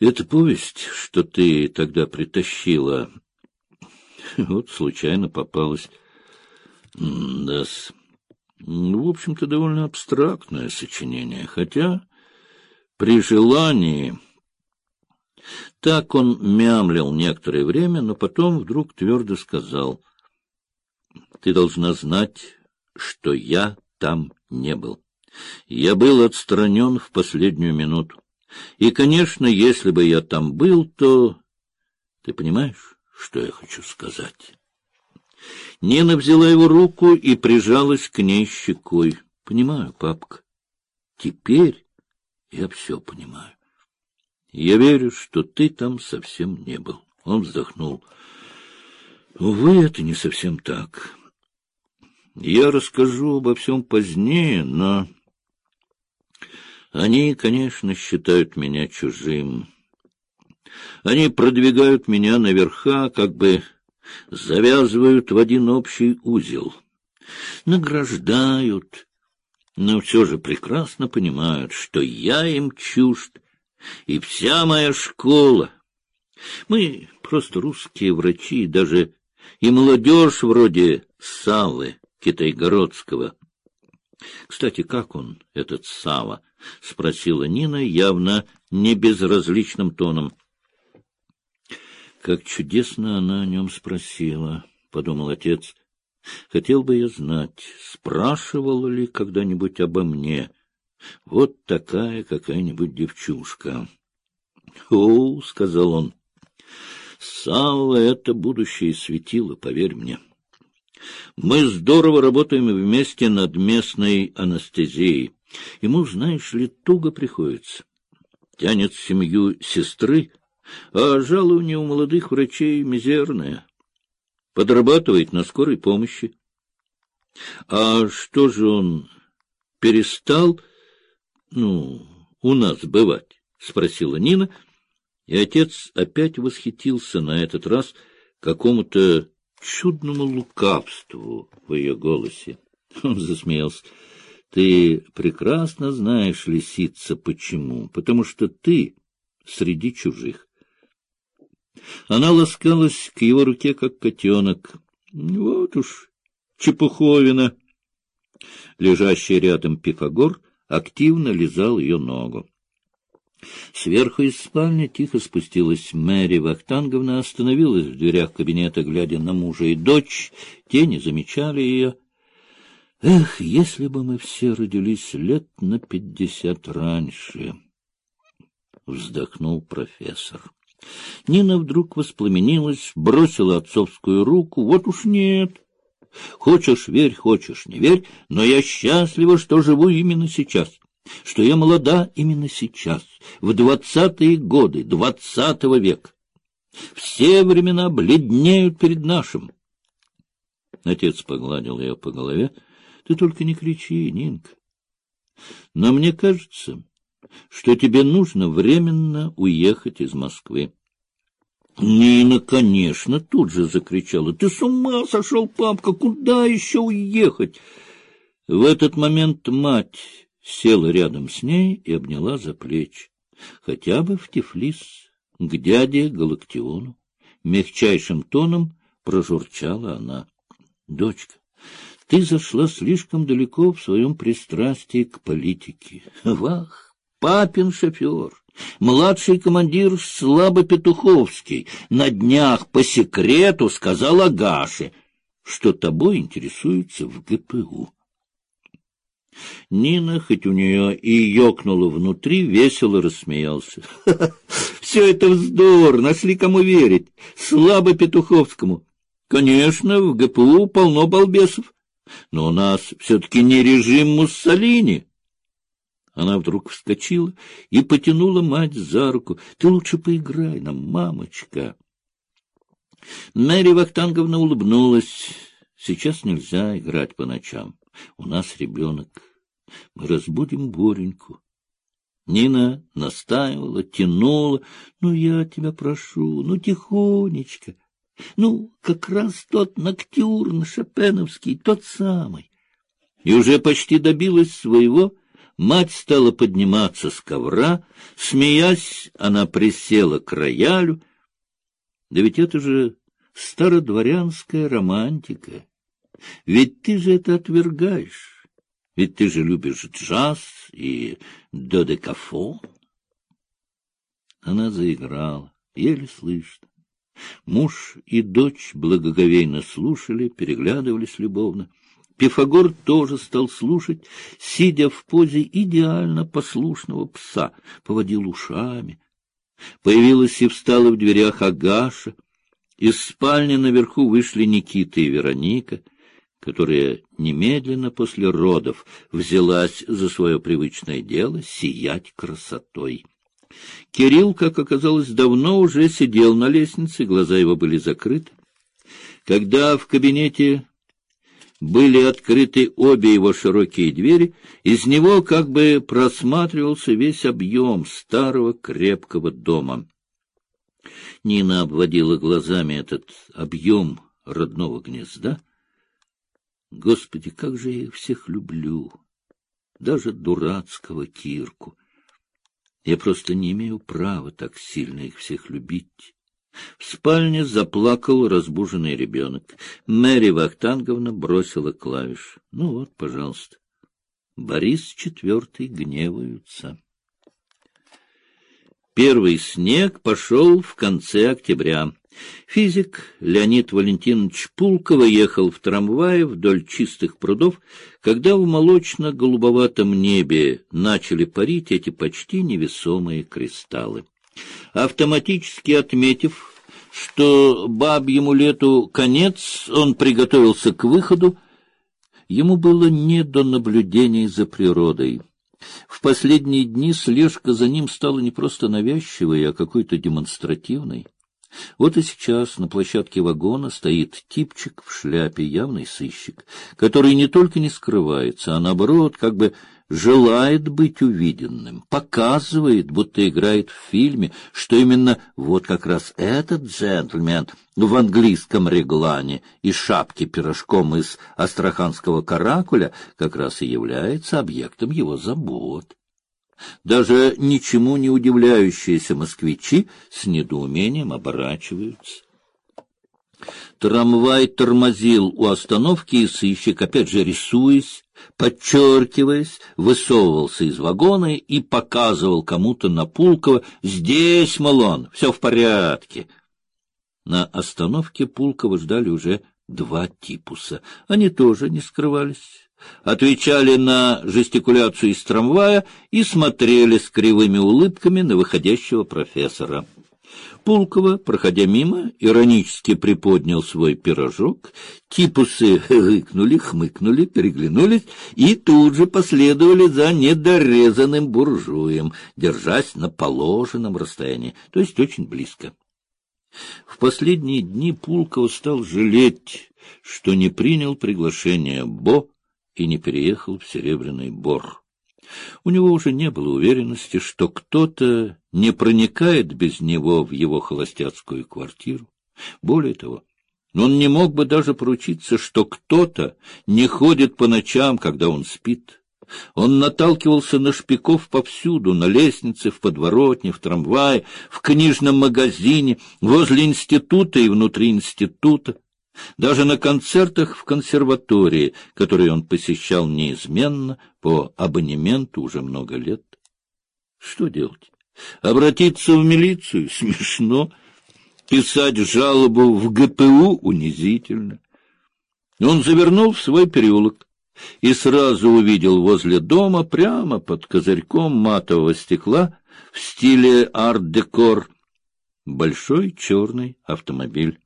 Эта повесть, что ты тогда притащила, вот случайно попалась. да. Ну, в общем-то, довольно абстрактное сочинение, хотя при желании... Так он мямлил некоторое время, но потом вдруг твердо сказал, «Ты должна знать, что я там не был. Я был отстранен в последнюю минуту. И, конечно, если бы я там был, то... Ты понимаешь, что я хочу сказать?» Нина взяла его руку и прижалась к ней щекой. — Понимаю, папка. Теперь я все понимаю. Я верю, что ты там совсем не был. Он вздохнул. Увы, это не совсем так. Я расскажу обо всем позднее, но они, конечно, считают меня чужим. Они продвигают меня наверха, как бы завязывают в один общий узел, награждают, но все же прекрасно понимают, что я им чужд, и вся моя школа. Мы просто русские врачи, даже и молодежь вроде Савы Китайгородского. Кстати, как он, этот Сава? — спросила Нина явно не безразличным тоном. Как чудесно она о нем спросила, — подумал отец. Хотел бы я знать, спрашивала ли когда-нибудь обо мне. Вот такая какая-нибудь девчушка. — О, — сказал он, — Савва — это будущее светило, поверь мне. Мы здорово работаем вместе над местной анестезией. Ему, знаешь ли, туго приходится. Тянет семью сестры, а жалование у молодых врачей мизерное. Подрабатывает на скорой помощи. А что же он перестал, ну, у нас бывать? — спросила Нина, и отец опять восхитился на этот раз какому-то чудному лукавству в ее голосе. Он засмеялся. — Ты прекрасно знаешь, лисица, почему? Потому что ты среди чужих. Она ласкалась к его руке, как котенок. Вот уж чепуховина. Лежащий рядом Пифагор активно лизал ее ногу. Сверху из спальни тихо спустилась Мэри Вахтанговна, остановилась в дверях кабинета, глядя на мужа и дочь. Те не замечали ее. Эх, если бы мы все родились лет на пятьдесят раньше! — вздохнул профессор. Нина вдруг воспламенилась, бросила отцовскую руку. Вот уж нет. Хочешь — верь, хочешь — не верь, но я счастлива, что живу именно сейчас, что я молода именно сейчас, в двадцатые годы двадцатого века. Все времена бледнеют перед нашим. Отец погладил ее по голове. — Ты только не кричи, Нинка. Но мне кажется, что тебе нужно временно уехать из Москвы. Нина, конечно, тут же закричала. — Ты с ума сошел, папка? Куда еще уехать? В этот момент мать села рядом с ней и обняла за плечи. Хотя бы в Тифлис, к дяде Галактиону. Мягчайшим тоном прожурчала она. — Дочка, ты зашла слишком далеко в своем пристрастии к политике. Вах! папин шофер, младший командир Слабо-Петуховский, на днях по секрету сказал Агаше, что тобой интересуется в ГПУ. Нина, хоть у нее и ёкнула внутри, весело рассмеялся. — Все это вздор, нашли кому верить. Слабо Петуховскому. Конечно, в ГПУ полно балбесов, но у нас все-таки не режим Муссолини. Она вдруг вскочила и потянула мать за руку. — Ты лучше поиграй нам, мамочка. Мэри Вахтанговна улыбнулась. — Сейчас нельзя играть по ночам. У нас ребенок. Мы разбудим Бореньку. Нина настаивала, тянула. — Ну, я тебя прошу, ну, тихонечко. Ну, как раз тот ноктюрн шопеновский, тот самый. И уже почти добилась своего — Мать стала подниматься с ковра, смеясь, она присела к роялю. Да ведь это же стародворянская романтика. Ведь ты же это отвергаешь. Ведь ты же любишь джаз и додекафон. Она заиграла, еле слышно. Муж и дочь благоговейно слушали, переглядывались любовно. Пифагор тоже стал слушать, сидя в позе идеально послушного пса, поводил ушами. Появилась и встала в дверях Агаша. Из спальни наверху вышли Никита и Вероника, которая немедленно после родов взялась за свое привычное дело — сиять красотой. Кирилл, как оказалось, давно уже сидел на лестнице, глаза его были закрыты. Когда в кабинете были открыты обе его широкие двери, из него как бы просматривался весь объем старого крепкого дома. Нина обводила глазами этот объем родного гнезда. Господи, как же я их всех люблю! Даже дурацкого Кирку. Я просто не имею права так сильно их всех любить. В спальне заплакал разбуженный ребенок. Мэри Вахтанговна бросила клавиш. Ну вот, пожалуйста. Борис Четвертый гневаются. Первый снег пошел в конце октября. Физик Леонид Валентинович Пулково ехал в трамвае вдоль чистых прудов, когда в молочно-голубоватом небе начали парить эти почти невесомые кристаллы. Автоматически отметив, что бабьему лету конец, он приготовился к выходу. Ему было не до наблюдений за природой. В последние дни слежка за ним стала не просто навязчивой, а какой-то демонстративной. Вот и сейчас на площадке вагона стоит типчик в шляпе, явный сыщик, который не только не скрывается, а наоборот, как бы желает быть увиденным, показывает, будто играет в фильме, что именно вот как раз этот джентльмен в английском реглане и шапке пирожком из астраханского каракуля как раз и является объектом его забот. Даже ничему не удивляющиеся москвичи с недоумением оборачиваются. Трамвай тормозил у остановки, и сыщик, опять же рисуясь, подчеркиваясь, высовывался из вагона и показывал кому-то на Пулково «Здесь, Малон, все в порядке». На остановке Пулкова ждали уже два типуса. Они тоже не скрывались, отвечали на жестикуляцию из трамвая и смотрели с кривыми улыбками на выходящего профессора. Пулкова, проходя мимо, иронически приподнял свой пирожок. Типусы рыкнули, хмыкнули, переглянулись и тут же последовали за недорезанным буржуем, держась на положенном расстоянии, то есть очень близко. В последние дни Пулкова стал жалеть, что не принял приглашение Бо и не переехал в Серебряный Бор. У него уже не было уверенности, что кто-то не проникает без него в его холостяцкую квартиру. Более того, он не мог бы даже поручиться, что кто-то не ходит по ночам, когда он спит. Он наталкивался на шпиков повсюду, на лестнице, в подворотне, в трамвае, в книжном магазине, возле института и внутри института. Даже на концертах в консерватории, которые он посещал неизменно по абонементу уже много лет. Что делать? Обратиться в милицию? Смешно. Писать жалобу в ГПУ? Унизительно. Он завернул в свой переулок и сразу увидел возле дома, прямо под козырьком матового стекла, в стиле арт-декор, большой черный автомобиль.